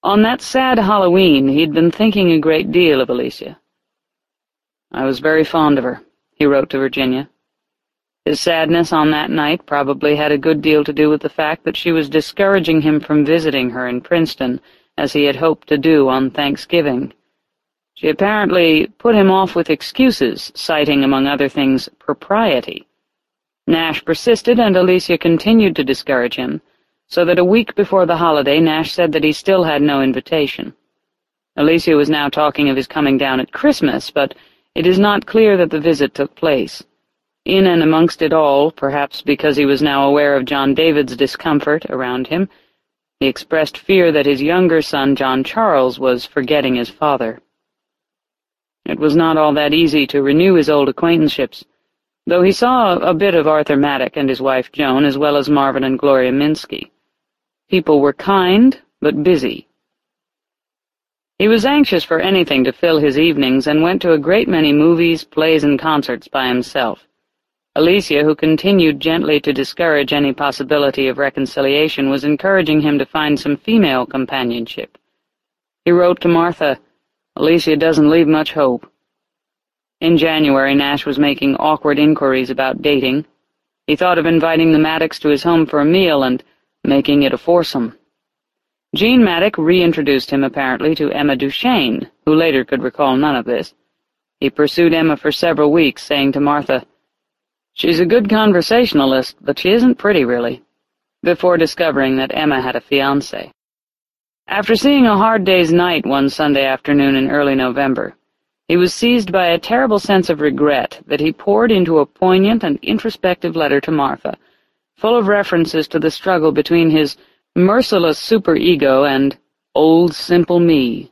On that sad Halloween, he'd been thinking a great deal of Alicia. I was very fond of her, he wrote to Virginia. His sadness on that night probably had a good deal to do with the fact that she was discouraging him from visiting her in Princeton, as he had hoped to do on Thanksgiving. She apparently put him off with excuses, citing, among other things, propriety. Nash persisted, and Alicia continued to discourage him, so that a week before the holiday Nash said that he still had no invitation. Alicia was now talking of his coming down at Christmas, but it is not clear that the visit took place. In and amongst it all, perhaps because he was now aware of John David's discomfort around him, he expressed fear that his younger son, John Charles, was forgetting his father. It was not all that easy to renew his old acquaintanceships, though he saw a bit of Arthur Mattuck and his wife Joan, as well as Marvin and Gloria Minsky. People were kind, but busy. He was anxious for anything to fill his evenings and went to a great many movies, plays, and concerts by himself. Alicia, who continued gently to discourage any possibility of reconciliation, was encouraging him to find some female companionship. He wrote to Martha, Alicia doesn't leave much hope. In January, Nash was making awkward inquiries about dating. He thought of inviting the Mattucks to his home for a meal and making it a foursome. Jean Mattuck reintroduced him, apparently, to Emma Duchesne, who later could recall none of this. He pursued Emma for several weeks, saying to Martha, She's a good conversationalist, but she isn't pretty, really, before discovering that Emma had a fiancé. After seeing a hard day's night one Sunday afternoon in early November, he was seized by a terrible sense of regret that he poured into a poignant and introspective letter to Martha, full of references to the struggle between his merciless superego and old simple me.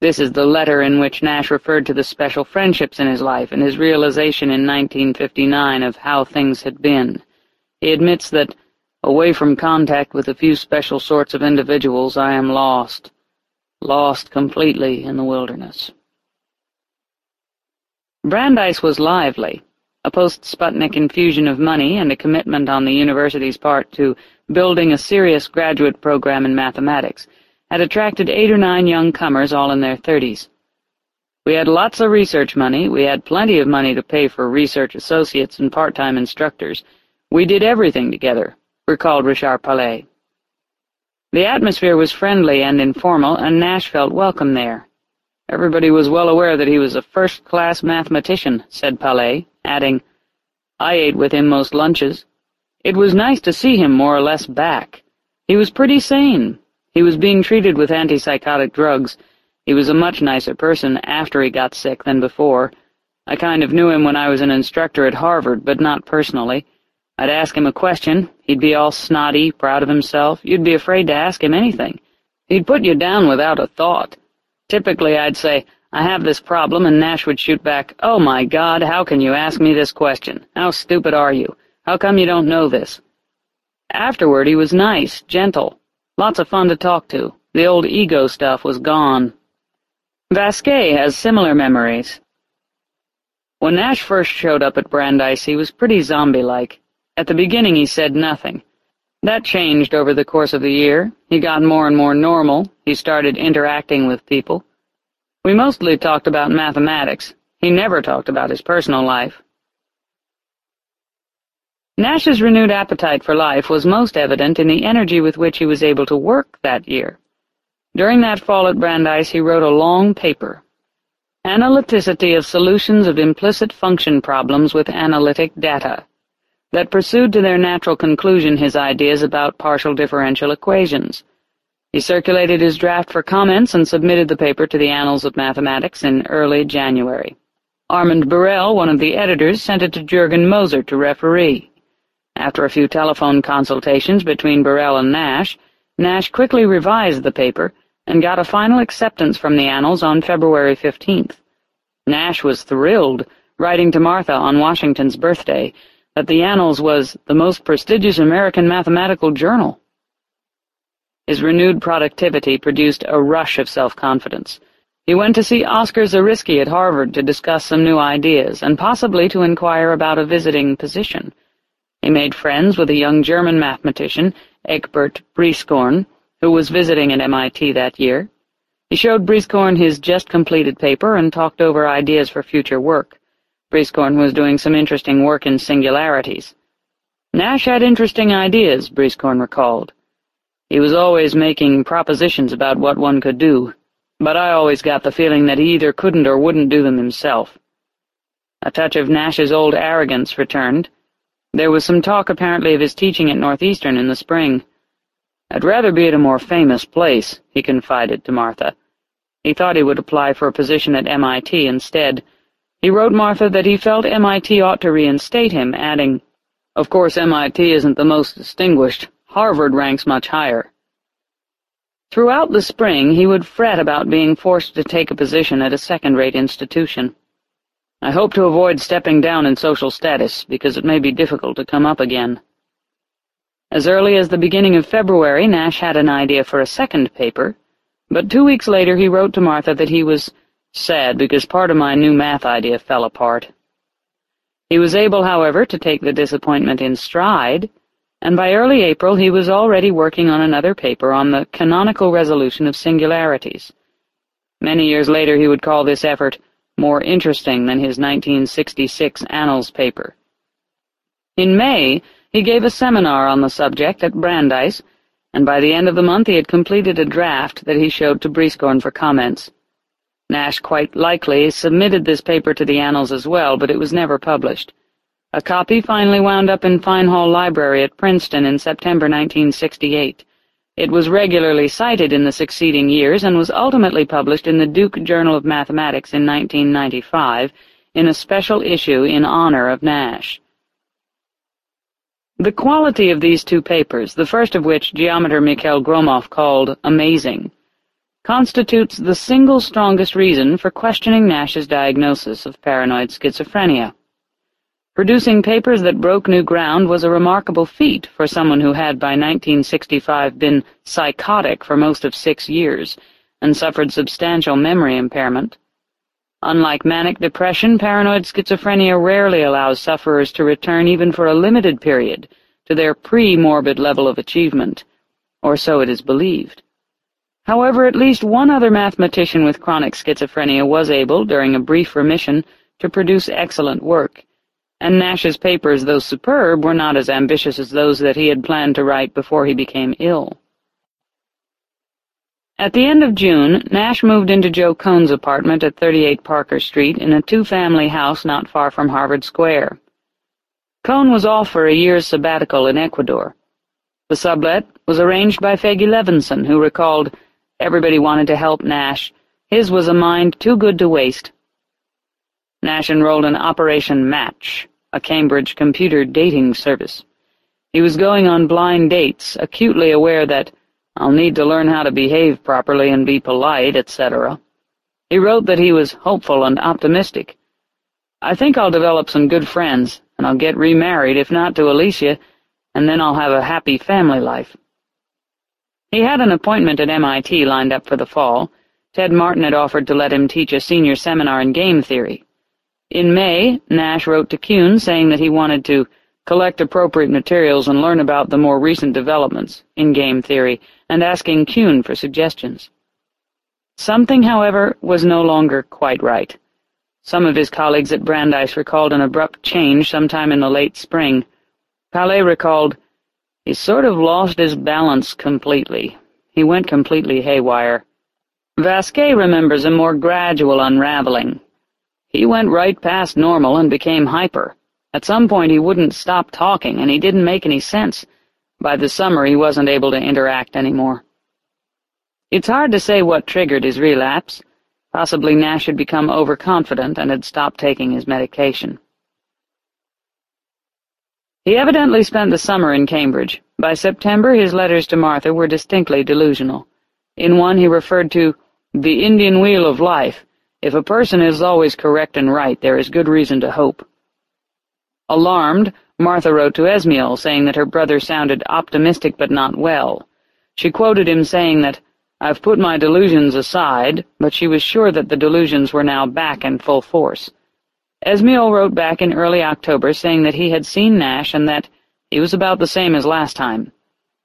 This is the letter in which Nash referred to the special friendships in his life and his realization in 1959 of how things had been. He admits that, away from contact with a few special sorts of individuals, I am lost. Lost completely in the wilderness. Brandeis was lively, a post-Sputnik infusion of money and a commitment on the university's part to building a serious graduate program in mathematics, had attracted eight or nine young comers all in their thirties. We had lots of research money, we had plenty of money to pay for research associates and part-time instructors. We did everything together, recalled Richard Palais. The atmosphere was friendly and informal, and Nash felt welcome there. Everybody was well aware that he was a first-class mathematician, said Palais, adding, I ate with him most lunches. It was nice to see him more or less back. He was pretty sane. He was being treated with antipsychotic drugs. He was a much nicer person after he got sick than before. I kind of knew him when I was an instructor at Harvard, but not personally. I'd ask him a question. He'd be all snotty, proud of himself. You'd be afraid to ask him anything. He'd put you down without a thought. Typically, I'd say, I have this problem, and Nash would shoot back, Oh my God, how can you ask me this question? How stupid are you? How come you don't know this? Afterward, he was nice, gentle, lots of fun to talk to. The old ego stuff was gone. Vasquez has similar memories. When Nash first showed up at Brandeis, he was pretty zombie-like. At the beginning, he said nothing. That changed over the course of the year. He got more and more normal. He started interacting with people. We mostly talked about mathematics. He never talked about his personal life. Nash's renewed appetite for life was most evident in the energy with which he was able to work that year. During that fall at Brandeis he wrote a long paper, Analyticity of Solutions of Implicit Function Problems with Analytic Data, that pursued to their natural conclusion his ideas about partial differential equations. He circulated his draft for comments and submitted the paper to the Annals of Mathematics in early January. Armand Borel, one of the editors, sent it to Jürgen Moser to referee. After a few telephone consultations between Borel and Nash, Nash quickly revised the paper and got a final acceptance from the Annals on February 15th. Nash was thrilled, writing to Martha on Washington's birthday, that the Annals was the most prestigious American mathematical journal. His renewed productivity produced a rush of self-confidence. He went to see Oscar Zariski at Harvard to discuss some new ideas, and possibly to inquire about a visiting position. He made friends with a young German mathematician, Egbert Brieskorn, who was visiting at MIT that year. He showed Brieskorn his just-completed paper and talked over ideas for future work. Brieskorn was doing some interesting work in singularities. Nash had interesting ideas, Brieskorn recalled. He was always making propositions about what one could do, but I always got the feeling that he either couldn't or wouldn't do them himself. A touch of Nash's old arrogance returned. There was some talk apparently of his teaching at Northeastern in the spring. I'd rather be at a more famous place, he confided to Martha. He thought he would apply for a position at MIT instead. He wrote Martha that he felt MIT ought to reinstate him, adding, Of course MIT isn't the most distinguished, Harvard ranks much higher. Throughout the spring, he would fret about being forced to take a position at a second-rate institution. I hope to avoid stepping down in social status, because it may be difficult to come up again. As early as the beginning of February, Nash had an idea for a second paper, but two weeks later he wrote to Martha that he was sad because part of my new math idea fell apart. He was able, however, to take the disappointment in stride, and by early April he was already working on another paper on the canonical resolution of singularities. Many years later he would call this effort more interesting than his 1966 Annals paper. In May, he gave a seminar on the subject at Brandeis, and by the end of the month he had completed a draft that he showed to Brieskorn for comments. Nash quite likely submitted this paper to the Annals as well, but it was never published. A copy finally wound up in Fine Hall Library at Princeton in September 1968. It was regularly cited in the succeeding years and was ultimately published in the Duke Journal of Mathematics in 1995 in a special issue in honor of Nash. The quality of these two papers, the first of which geometer Mikhail Gromov called amazing, constitutes the single strongest reason for questioning Nash's diagnosis of paranoid schizophrenia. Producing papers that broke new ground was a remarkable feat for someone who had by 1965 been psychotic for most of six years and suffered substantial memory impairment. Unlike manic depression, paranoid schizophrenia rarely allows sufferers to return even for a limited period to their pre-morbid level of achievement, or so it is believed. However, at least one other mathematician with chronic schizophrenia was able, during a brief remission, to produce excellent work and Nash's papers, though superb, were not as ambitious as those that he had planned to write before he became ill. At the end of June, Nash moved into Joe Kohn's apartment at 38 Parker Street in a two-family house not far from Harvard Square. Kohn was off for a year's sabbatical in Ecuador. The sublet was arranged by Fagi Levinson, who recalled, everybody wanted to help Nash. His was a mind too good to waste. Nash enrolled in Operation Match, a Cambridge computer dating service. He was going on blind dates, acutely aware that I'll need to learn how to behave properly and be polite, etc. He wrote that he was hopeful and optimistic. I think I'll develop some good friends, and I'll get remarried, if not to Alicia, and then I'll have a happy family life. He had an appointment at MIT lined up for the fall. Ted Martin had offered to let him teach a senior seminar in game theory. In May, Nash wrote to Kuhn saying that he wanted to collect appropriate materials and learn about the more recent developments in game theory, and asking Kuhn for suggestions. Something, however, was no longer quite right. Some of his colleagues at Brandeis recalled an abrupt change sometime in the late spring. Palais recalled, he sort of lost his balance completely. He went completely haywire. Vasquez remembers a more gradual unraveling, he went right past normal and became hyper. At some point he wouldn't stop talking, and he didn't make any sense. By the summer he wasn't able to interact anymore. It's hard to say what triggered his relapse. Possibly Nash had become overconfident and had stopped taking his medication. He evidently spent the summer in Cambridge, By September, his letters to Martha were distinctly delusional. In one, he referred to the Indian wheel of life. If a person is always correct and right, there is good reason to hope. Alarmed, Martha wrote to Esmiol, saying that her brother sounded optimistic but not well. She quoted him saying that, I've put my delusions aside, but she was sure that the delusions were now back in full force. Esmiol wrote back in early October saying that he had seen Nash and that he was about the same as last time.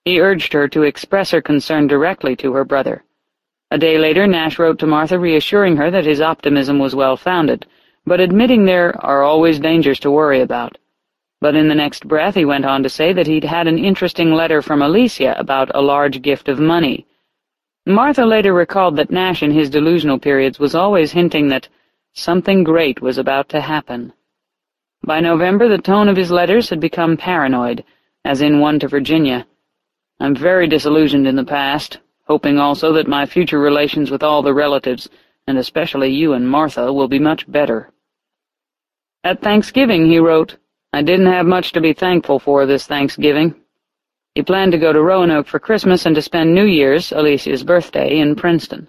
He urged her to express her concern directly to her brother. A day later, Nash wrote to Martha reassuring her that his optimism was well-founded, but admitting there are always dangers to worry about. But in the next breath he went on to say that he'd had an interesting letter from Alicia about a large gift of money. Martha later recalled that Nash in his delusional periods was always hinting that something great was about to happen. By November the tone of his letters had become paranoid, as in one to Virginia. I'm very disillusioned in the past, hoping also that my future relations with all the relatives, and especially you and Martha, will be much better. At Thanksgiving, he wrote, I didn't have much to be thankful for this Thanksgiving. He planned to go to Roanoke for Christmas and to spend New Year's, Alicia's birthday, in Princeton.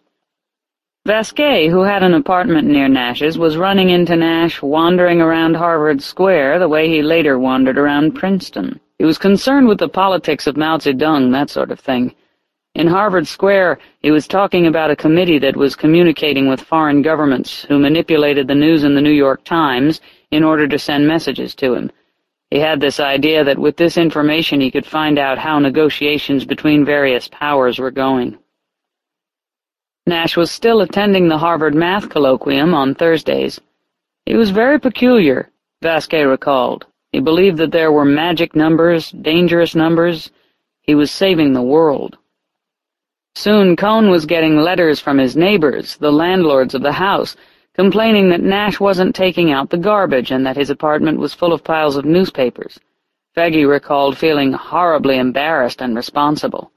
Vasquez, who had an apartment near Nash's, was running into Nash, wandering around Harvard Square the way he later wandered around Princeton. He was concerned with the politics of Mao Zedong, that sort of thing. In Harvard Square, he was talking about a committee that was communicating with foreign governments who manipulated the news in the New York Times in order to send messages to him. He had this idea that with this information he could find out how negotiations between various powers were going. Nash was still attending the Harvard Math Colloquium on Thursdays. He was very peculiar, Vasquez recalled. He believed that there were magic numbers, dangerous numbers. He was saving the world. Soon Kohn was getting letters from his neighbors, the landlords of the house, complaining that Nash wasn't taking out the garbage and that his apartment was full of piles of newspapers. Fagi recalled feeling horribly embarrassed and responsible.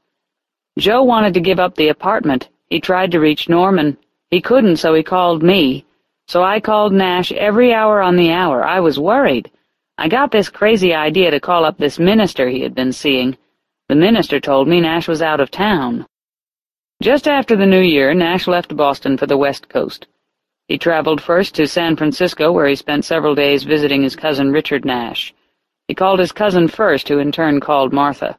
Joe wanted to give up the apartment he tried to reach Norman. He couldn't, so he called me. So I called Nash every hour on the hour. I was worried. I got this crazy idea to call up this minister he had been seeing. The minister told me Nash was out of town. Just after the new year, Nash left Boston for the West Coast. He traveled first to San Francisco, where he spent several days visiting his cousin Richard Nash. He called his cousin first, who in turn called Martha.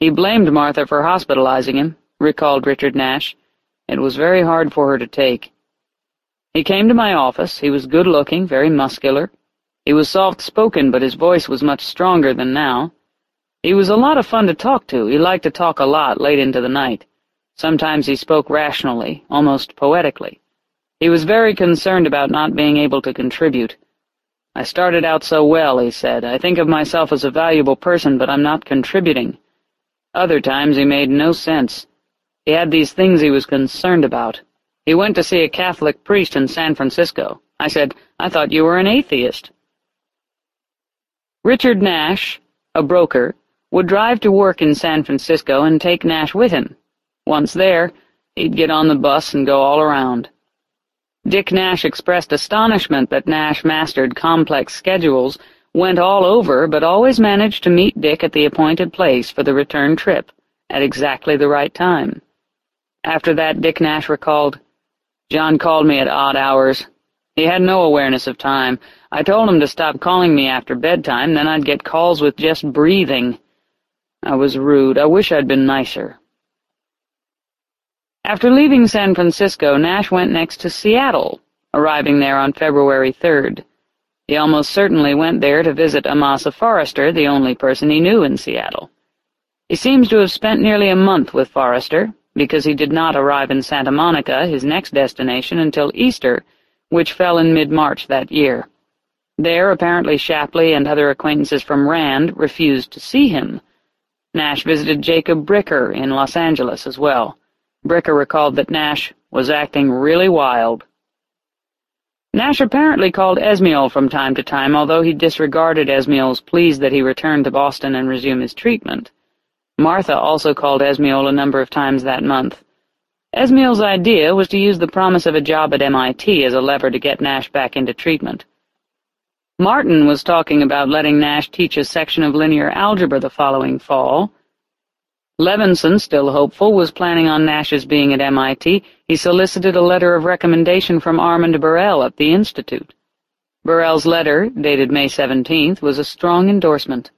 He blamed Martha for hospitalizing him, recalled Richard Nash. It was very hard for her to take. He came to my office. He was good-looking, very muscular. He was soft-spoken, but his voice was much stronger than now. He was a lot of fun to talk to. He liked to talk a lot late into the night. Sometimes he spoke rationally, almost poetically. He was very concerned about not being able to contribute. I started out so well, he said. I think of myself as a valuable person, but I'm not contributing. Other times he made no sense. He had these things he was concerned about. He went to see a Catholic priest in San Francisco. I said, I thought you were an atheist. Richard Nash, a broker, would drive to work in San Francisco and take Nash with him. Once there, he'd get on the bus and go all around. Dick Nash expressed astonishment that Nash mastered complex schedules, went all over, but always managed to meet Dick at the appointed place for the return trip, at exactly the right time. After that, Dick Nash recalled, John called me at odd hours. He had no awareness of time. I told him to stop calling me after bedtime, then I'd get calls with just breathing. I was rude. I wish I'd been nicer. After leaving San Francisco, Nash went next to Seattle, arriving there on February 3rd. He almost certainly went there to visit Amasa Forrester, the only person he knew in Seattle. He seems to have spent nearly a month with Forrester, because he did not arrive in Santa Monica, his next destination, until Easter, which fell in mid-March that year. There, apparently Shapley and other acquaintances from Rand refused to see him. Nash visited Jacob Bricker in Los Angeles as well. Bricker recalled that Nash was acting really wild. Nash apparently called Esmiol from time to time, although he disregarded Esmiol's pleas that he return to Boston and resume his treatment. Martha also called Esmiol a number of times that month. Esmiol's idea was to use the promise of a job at MIT as a lever to get Nash back into treatment. Martin was talking about letting Nash teach a section of linear algebra the following fall, Levinson, still hopeful, was planning on Nash's being at MIT. He solicited a letter of recommendation from Armand Borel at the Institute. Borel's letter, dated May 17th, was a strong endorsement.